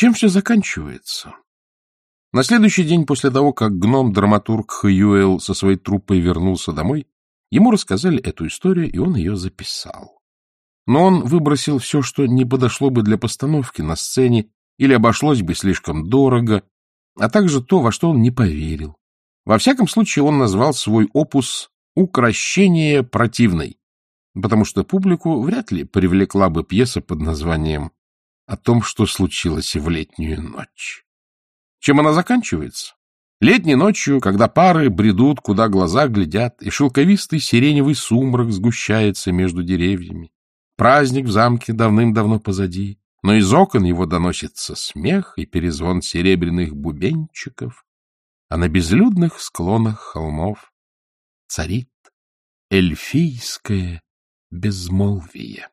Чем все заканчивается? На следующий день после того, как гном-драматург Хьюэлл со своей труппой вернулся домой, ему рассказали эту историю, и он ее записал. Но он выбросил все, что не подошло бы для постановки на сцене или обошлось бы слишком дорого, а также то, во что он не поверил. Во всяком случае, он назвал свой опус «Укращение противной», потому что публику вряд ли привлекла бы пьеса под названием «О том, что случилось в летнюю ночь». Чем она заканчивается? Летней ночью, когда пары бредут, куда глаза глядят, и шелковистый сиреневый сумрак сгущается между деревьями. Праздник в замке давным-давно позади, но из окон его доносится смех и перезвон серебряных бубенчиков, а на безлюдных склонах холмов царит эльфийское безмолвие.